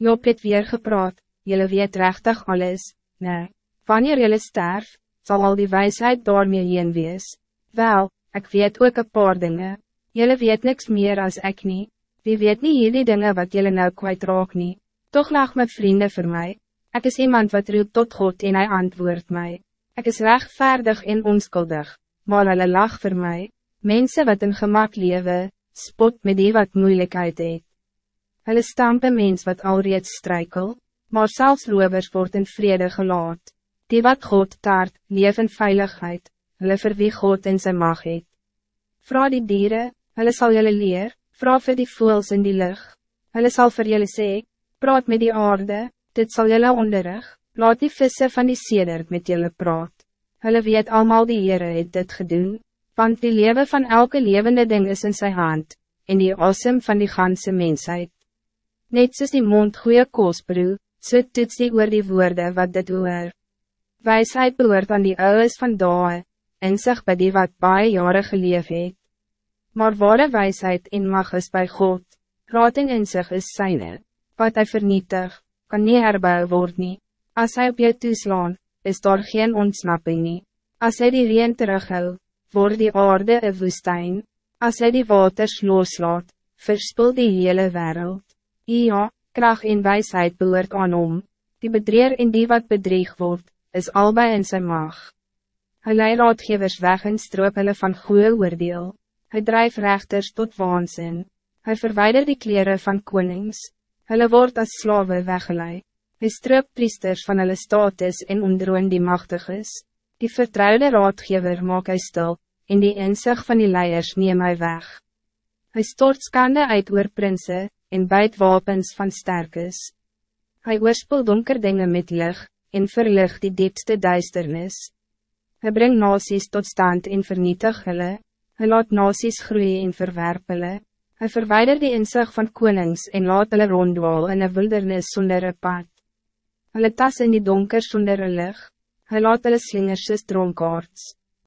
Job het weer gepraat, jullie weet rechtig alles, nee. Wanneer jullie sterf, zal al die wijsheid daarmee heen wees. Wel, ik weet ook een paar dingen. Jullie weet niks meer als ik niet. Wie weet niet jullie dingen wat jullie nou kwijt raak niet. Toch lag mijn vrienden voor mij. Ik is iemand wat roept tot God en hij antwoordt mij. Ik is rechtvaardig en onschuldig, maar hulle lag voor mij. Mensen wat in gemak leven, spot met die wat moeilijkheid het. Hulle stampe mens wat alreeds strijkel, maar zelfs rovers word in vrede gelaat. Die wat God taart, leef in veiligheid, hulle vir wie God in sy mag het. Vra die dieren, hulle sal julle leer, vra vir die voels in die lucht. Hulle sal vir julle sê, praat met die aarde, dit zal julle onderrig, laat die vissen van die seder met julle praat. Hulle weet allemaal die Heere het dit gedoen, want die leven van elke levende ding is in zijn hand, en die asem van die ganse mensheid. Net soos die mond goeie koos broe, so toets die oor die woorden wat dit hoor. Wijsheid behoort aan die ouwes van dae, sig by die wat baie jare geleef het. Maar ware wijsheid en mag is bij God, raad en inzicht is syne, wat hij vernietig, kan nie herbou word nie. As hy op jou toeslaan, is daar geen ontsnapping nie. As hy die reen terughou, word die aarde een woestijn. As hy die waters loslaat, verspil die hele wereld. Ja, kracht en wijsheid behoort aan om. Die bedreer en die wat bedreig wordt, is albei in zijn mag. Hij lei raadgevers weg en stroop hulle van goede oordeel. Hij drijft rechters tot waanzin. Hij verwijder die kleren van konings. Hulle word as slawe weggeleid. Hy stroop priesters van hulle status en ondroon die machtig is. Die vertrouwde raadgever maak hy stil, en die inzicht van die leiers neem hy weg. Hy stort skande uit oor prinse, en bijt wapens van sterkes. Hy oorspel donker dingen met licht, en verlig die diepste duisternis. Hy bring nasies tot stand en vernietig hulle, hy laat nasies groeien en verwerp hulle, hy verwijder die inzicht van konings en laat hulle rondwaal in een wildernis sonder een pad. Hulle tas in die donker sonder een licht, hy laat hulle slingers soos dronkaards.